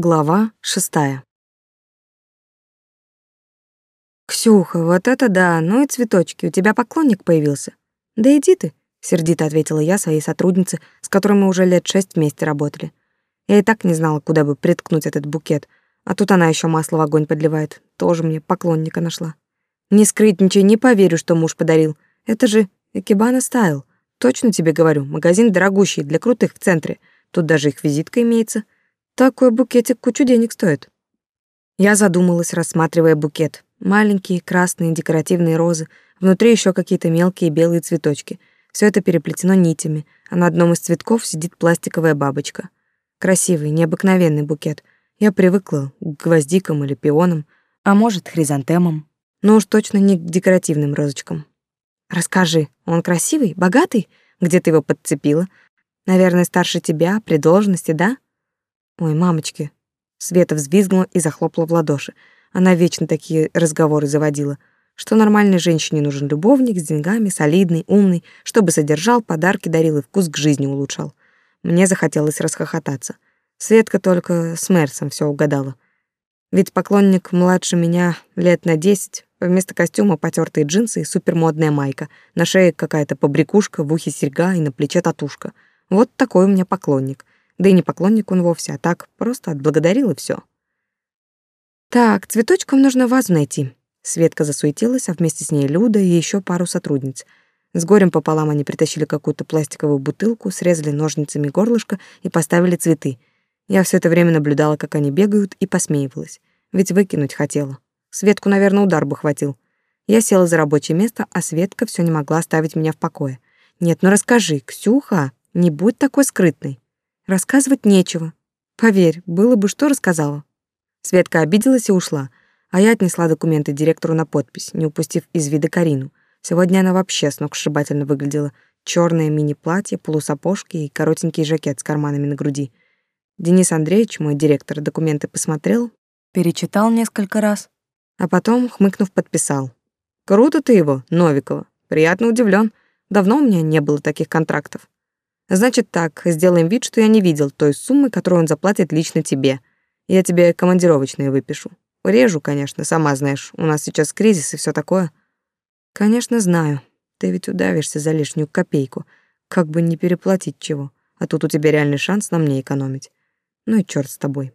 Глава шестая. «Ксюха, вот это да, ну и цветочки, у тебя поклонник появился». «Да иди ты», — сердито ответила я своей сотруднице, с которой мы уже лет шесть вместе работали. Я и так не знала, куда бы приткнуть этот букет, а тут она еще масло в огонь подливает. Тоже мне поклонника нашла. Не скрытничай, не поверю, что муж подарил. Это же Экибана Стайл. Точно тебе говорю, магазин дорогущий, для крутых в центре. Тут даже их визитка имеется — такой букетик кучу денег стоит. Я задумалась, рассматривая букет. Маленькие красные декоративные розы, внутри еще какие-то мелкие белые цветочки. Все это переплетено нитями, а на одном из цветков сидит пластиковая бабочка. Красивый, необыкновенный букет. Я привыкла к гвоздикам или пионам, а может, хризантемам. Но уж точно не к декоративным розочкам. Расскажи, он красивый, богатый? Где ты его подцепила? Наверное, старше тебя, при должности, да? Ой, мамочки. Света взвизгнула и захлопала в ладоши. Она вечно такие разговоры заводила. Что нормальной женщине нужен любовник с деньгами, солидный, умный, чтобы содержал, подарки дарил и вкус к жизни улучшал. Мне захотелось расхохотаться. Светка только с Мерсом все угадала. Ведь поклонник младше меня лет на десять, вместо костюма потертые джинсы и супермодная майка, на шее какая-то побрякушка, в ухе серьга и на плече татушка. Вот такой у меня поклонник — да и не поклонник он вовсе, а так просто отблагодарил и все. Так, цветочкам нужно вазу найти. Светка засуетилась, а вместе с ней Люда и еще пару сотрудниц. С горем пополам они притащили какую-то пластиковую бутылку, срезали ножницами горлышко и поставили цветы. Я все это время наблюдала, как они бегают, и посмеивалась. Ведь выкинуть хотела. Светку, наверное, удар бы хватил. Я села за рабочее место, а Светка все не могла оставить меня в покое. «Нет, ну расскажи, Ксюха, не будь такой скрытной». Рассказывать нечего. Поверь, было бы что рассказала. Светка обиделась и ушла, а я отнесла документы директору на подпись, не упустив из вида Карину. Сегодня она вообще сногсшибательно выглядела. Черное мини-платье, полусапожки и коротенький жакет с карманами на груди. Денис Андреевич, мой директор, документы посмотрел, перечитал несколько раз, а потом, хмыкнув, подписал. «Круто ты его, Новикова. Приятно удивлен. Давно у меня не было таких контрактов. Значит так, сделаем вид, что я не видел той суммы, которую он заплатит лично тебе. Я тебе командировочные выпишу. Режу, конечно, сама знаешь, у нас сейчас кризис и все такое. Конечно, знаю. Ты ведь удавишься за лишнюю копейку, как бы не переплатить чего. А тут у тебя реальный шанс на мне экономить. Ну и черт с тобой.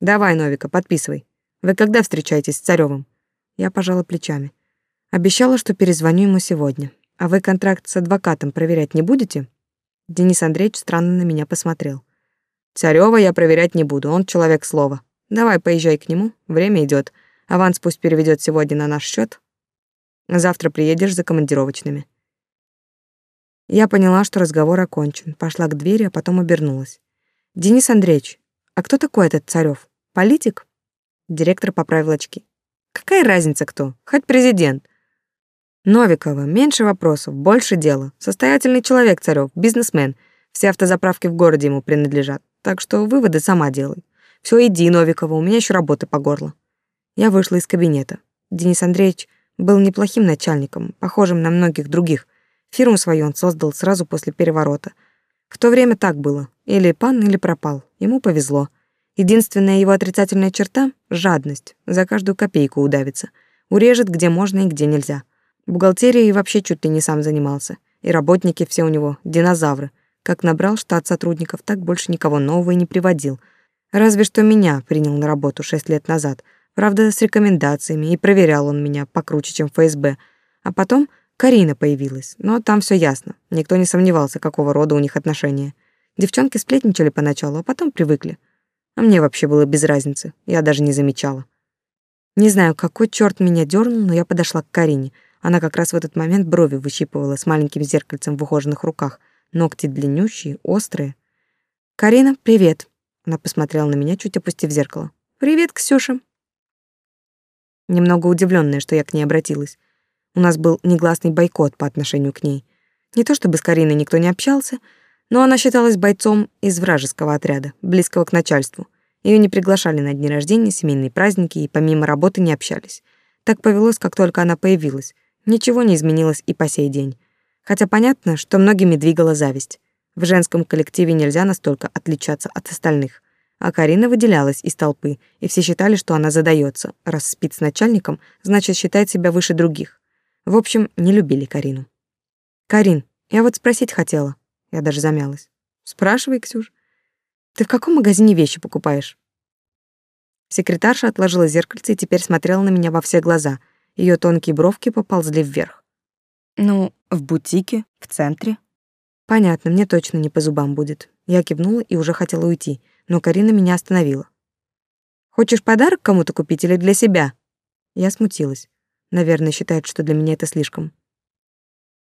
Давай, Новика, подписывай. Вы когда встречаетесь с Царевым? Я пожала плечами. Обещала, что перезвоню ему сегодня. А вы контракт с адвокатом проверять не будете? Денис Андреевич странно на меня посмотрел. Царёва я проверять не буду, он человек слова. Давай поезжай к нему, время идет. Аванс пусть переведет сегодня на наш счет. Завтра приедешь за командировочными. Я поняла, что разговор окончен, пошла к двери, а потом обернулась. Денис Андреевич, а кто такой этот Царёв? Политик? Директор поправил очки. Какая разница кто? Хоть президент. Новикова, меньше вопросов, больше дела. Состоятельный человек Царёв, бизнесмен. Все автозаправки в городе ему принадлежат. Так что выводы сама делай. Все, иди, Новикова, у меня еще работы по горло. Я вышла из кабинета. Денис Андреевич был неплохим начальником, похожим на многих других. Фирму свою он создал сразу после переворота. В то время так было. Или пан, или пропал. Ему повезло. Единственная его отрицательная черта — жадность. За каждую копейку удавится. Урежет, где можно и где нельзя. Бухгалтерией вообще чуть ли не сам занимался. И работники все у него динозавры. Как набрал штат сотрудников, так больше никого нового и не приводил. Разве что меня принял на работу шесть лет назад. Правда, с рекомендациями, и проверял он меня покруче, чем ФСБ. А потом Карина появилась, но там все ясно. Никто не сомневался, какого рода у них отношения. Девчонки сплетничали поначалу, а потом привыкли. А мне вообще было без разницы, я даже не замечала. Не знаю, какой черт меня дернул, но я подошла к Карине — она как раз в этот момент брови выщипывала с маленьким зеркальцем в ухоженных руках, ногти длиннющие, острые. «Карина, привет!» Она посмотрела на меня, чуть опустив зеркало. «Привет, Ксюша!» Немного удивленная, что я к ней обратилась. У нас был негласный бойкот по отношению к ней. Не то чтобы с Кариной никто не общался, но она считалась бойцом из вражеского отряда, близкого к начальству. Ее не приглашали на дни рождения, семейные праздники и помимо работы не общались. Так повелось, как только она появилась. Ничего не изменилось и по сей день. Хотя понятно, что многими двигала зависть. В женском коллективе нельзя настолько отличаться от остальных. А Карина выделялась из толпы, и все считали, что она задается. Раз спит с начальником, значит, считает себя выше других. В общем, не любили Карину. «Карин, я вот спросить хотела». Я даже замялась. «Спрашивай, Ксюш. Ты в каком магазине вещи покупаешь?» Секретарша отложила зеркальце и теперь смотрела на меня во все глаза. Ее тонкие бровки поползли вверх. «Ну, в бутике, в центре». «Понятно, мне точно не по зубам будет». Я кивнула и уже хотела уйти, но Карина меня остановила. «Хочешь подарок кому-то купить или для себя?» Я смутилась. Наверное, считает, что для меня это слишком.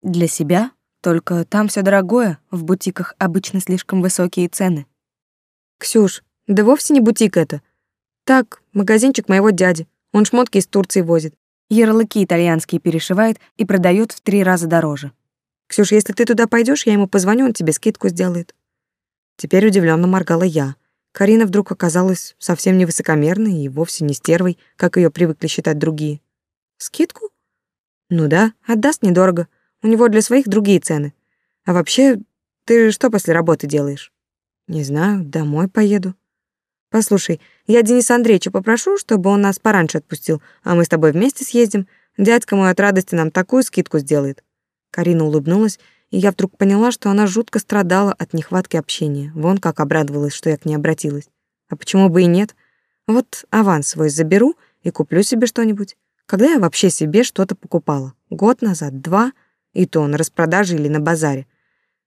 «Для себя? Только там все дорогое, в бутиках обычно слишком высокие цены». «Ксюш, да вовсе не бутик это. Так, магазинчик моего дяди. Он шмотки из Турции возит. Ярлыки итальянские перешивает и продает в три раза дороже. Ксюш, если ты туда пойдешь, я ему позвоню, он тебе скидку сделает. Теперь удивленно моргала я. Карина вдруг оказалась совсем не высокомерной и вовсе не стервой, как ее привыкли считать другие. Скидку? Ну да, отдаст недорого. У него для своих другие цены. А вообще, ты что после работы делаешь? Не знаю, домой поеду. Послушай, я Дениса Андреевича попрошу, чтобы он нас пораньше отпустил, а мы с тобой вместе съездим. Дядька мой от радости нам такую скидку сделает. Карина улыбнулась, и я вдруг поняла, что она жутко страдала от нехватки общения. Вон как обрадовалась, что я к ней обратилась. А почему бы и нет? Вот аванс свой заберу и куплю себе что-нибудь. Когда я вообще себе что-то покупала? Год назад, два, и то на распродаже или на базаре.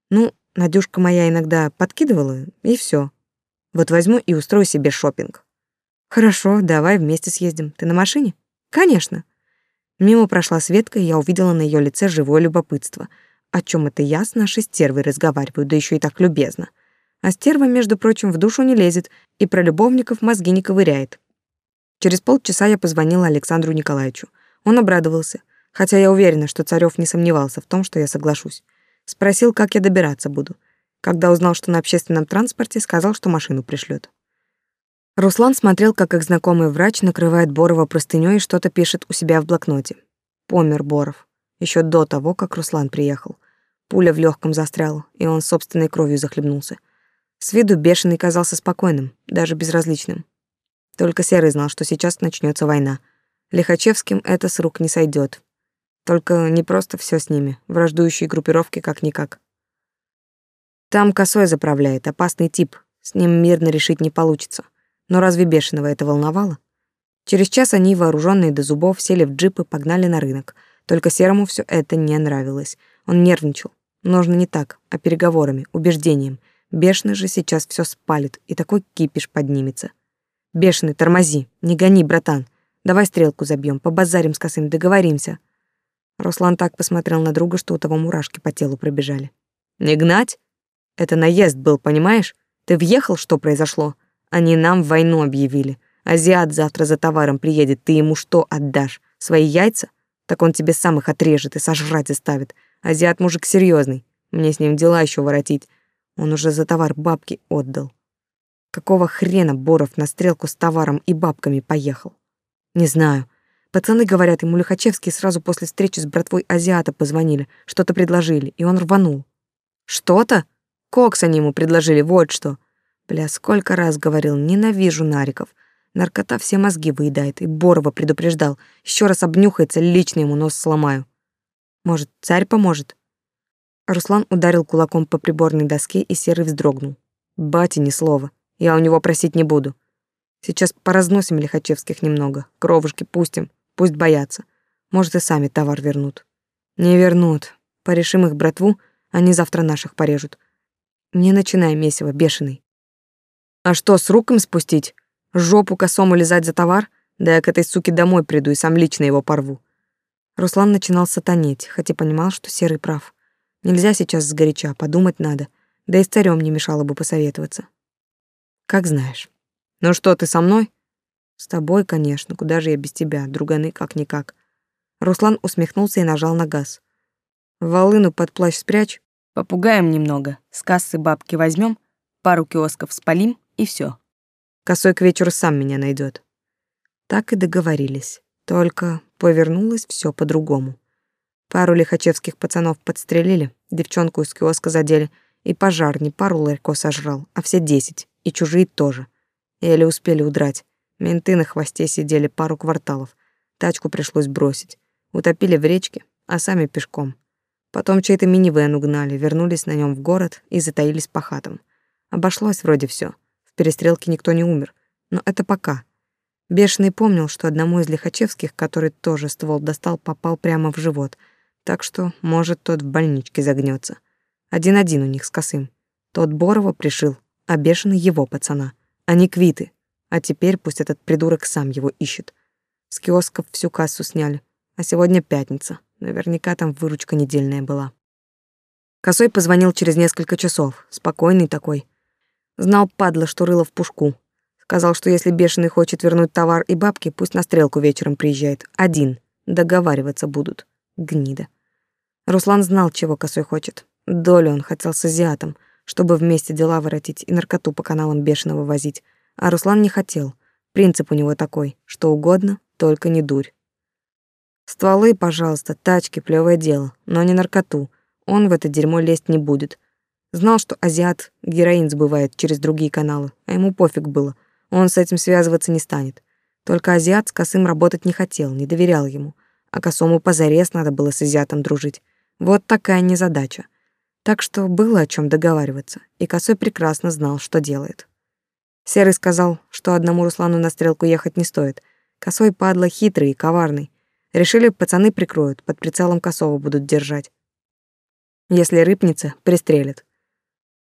Ну, Надюшка моя иногда подкидывала, и все. Вот возьму и устрою себе шопинг. Хорошо, давай вместе съездим. Ты на машине? Конечно. Мимо прошла Светка, и я увидела на ее лице живое любопытство. О чем это я с нашей стервой разговариваю, да еще и так любезно. А стерва, между прочим, в душу не лезет и про любовников мозги не ковыряет. Через полчаса я позвонила Александру Николаевичу. Он обрадовался, хотя я уверена, что Царёв не сомневался в том, что я соглашусь. Спросил, как я добираться буду. Когда узнал, что на общественном транспорте, сказал, что машину пришлет. Руслан смотрел, как их знакомый врач накрывает Борова простынёй и что-то пишет у себя в блокноте. Помер Боров. Еще до того, как Руслан приехал. Пуля в легком застряла, и он собственной кровью захлебнулся. С виду бешеный казался спокойным, даже безразличным. Только Серый знал, что сейчас начнется война. Лихачевским это с рук не сойдет. Только не просто все с ними, враждующие группировки как-никак. Там косой заправляет, опасный тип, с ним мирно решить не получится. Но разве бешеного это волновало? Через час они, вооруженные до зубов, сели в джип и погнали на рынок. Только Серому все это не нравилось. Он нервничал. Нужно не так, а переговорами, убеждением. Бешеный же сейчас все спалит, и такой кипиш поднимется. Бешеный, тормози, не гони, братан. Давай стрелку забьем, побазарим с косым, договоримся. Руслан так посмотрел на друга, что у того мурашки по телу пробежали. Не гнать? Это наезд был, понимаешь? Ты въехал, что произошло? Они нам войну объявили. Азиат завтра за товаром приедет, ты ему что отдашь? Свои яйца? Так он тебе сам их отрежет и сожрать заставит. Азиат мужик серьезный. Мне с ним дела еще воротить. Он уже за товар бабки отдал. Какого хрена Боров на стрелку с товаром и бабками поехал? Не знаю. Пацаны говорят, ему Лихачевский сразу после встречи с братвой азиата позвонили, что-то предложили, и он рванул. Что-то? Кокс они ему предложили, вот что. Бля, сколько раз говорил, ненавижу нариков. Наркота все мозги выедает, и Борова предупреждал. Еще раз обнюхается, лично ему нос сломаю. Может, царь поможет? Руслан ударил кулаком по приборной доске, и Серый вздрогнул. Бате ни слова. Я у него просить не буду. Сейчас поразносим Лихачевских немного, кровушки пустим, пусть боятся. Может, и сами товар вернут. Не вернут. Порешим их братву, они завтра наших порежут. Не начинай месиво, бешеный. А что, с рук им спустить? Жопу косому лизать за товар? Да я к этой суке домой приду и сам лично его порву. Руслан начинал сатанеть, хотя понимал, что Серый прав. Нельзя сейчас сгоряча, подумать надо. Да и с царем не мешало бы посоветоваться. Как знаешь. Ну что, ты со мной? С тобой, конечно. Куда же я без тебя? Друганы как-никак. Руслан усмехнулся и нажал на газ. Волыну под плащ спрячь. Попугаем немного. С кассы бабки возьмем, пару киосков спалим и все. Косой к вечеру сам меня найдет. Так и договорились. Только повернулось все по-другому. Пару лихачевских пацанов подстрелили, девчонку из киоска задели, и пожар не пару ларько сожрал, а все десять и чужие тоже. Еле успели удрать. Менты на хвосте сидели пару кварталов. Тачку пришлось бросить. Утопили в речке, а сами пешком. Потом чей-то минивэн угнали, вернулись на нем в город и затаились по хатам. Обошлось вроде все. Перестрелке никто не умер. Но это пока. Бешеный помнил, что одному из лихачевских, который тоже ствол достал, попал прямо в живот. Так что, может, тот в больничке загнется. Один-один у них с косым. Тот Борова пришил, а бешеный его пацана. Они квиты. А теперь пусть этот придурок сам его ищет. С киосков всю кассу сняли. А сегодня пятница. Наверняка там выручка недельная была. Косой позвонил через несколько часов. Спокойный такой. Знал, падла, что рыло в пушку. Сказал, что если бешеный хочет вернуть товар и бабки, пусть на стрелку вечером приезжает. Один. Договариваться будут. Гнида. Руслан знал, чего Косой хочет. Долю он хотел с азиатом, чтобы вместе дела воротить и наркоту по каналам бешеного возить. А Руслан не хотел. Принцип у него такой, что угодно, только не дурь. Стволы, пожалуйста, тачки, плевое дело, но не наркоту. Он в это дерьмо лезть не будет. Знал, что азиат героин сбывает через другие каналы, а ему пофиг было. Он с этим связываться не станет. Только азиат с Косым работать не хотел, не доверял ему. А Косому позарез надо было с азиатом дружить. Вот такая незадача. Так что было о чем договариваться, и Косой прекрасно знал, что делает. Серый сказал, что одному Руслану на стрелку ехать не стоит. Косой падла хитрый и коварный. Решили, пацаны прикроют, под прицелом Косова будут держать. Если рыпнется, пристрелят.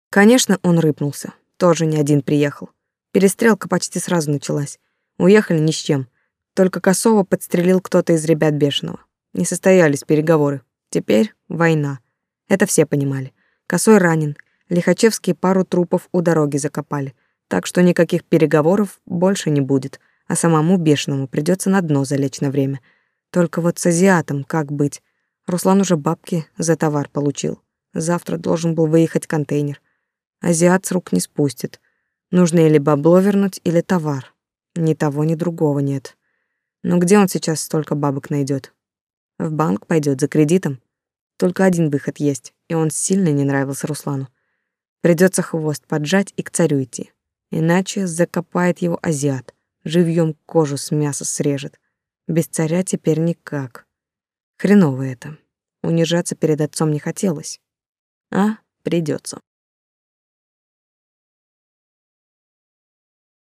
Конечно, он рыпнулся. Тоже не один приехал. Перестрелка почти сразу началась. Уехали ни с чем. Только Косова подстрелил кто-то из ребят Бешеного. Не состоялись переговоры. Теперь война. Это все понимали. Косой ранен. Лихачевские пару трупов у дороги закопали. Так что никаких переговоров больше не будет. А самому Бешеному придется на дно залечь на время. Только вот с азиатом как быть? Руслан уже бабки за товар получил. Завтра должен был выехать контейнер. Азиат с рук не спустит. Нужно или бабло вернуть, или товар. Ни того, ни другого нет. Но где он сейчас столько бабок найдет? В банк пойдет за кредитом. Только один выход есть, и он сильно не нравился Руслану. Придется хвост поджать и к царю идти. Иначе закопает его азиат, живьем кожу с мяса срежет. Без царя теперь никак. Хреново это. Унижаться перед отцом не хотелось. А придется.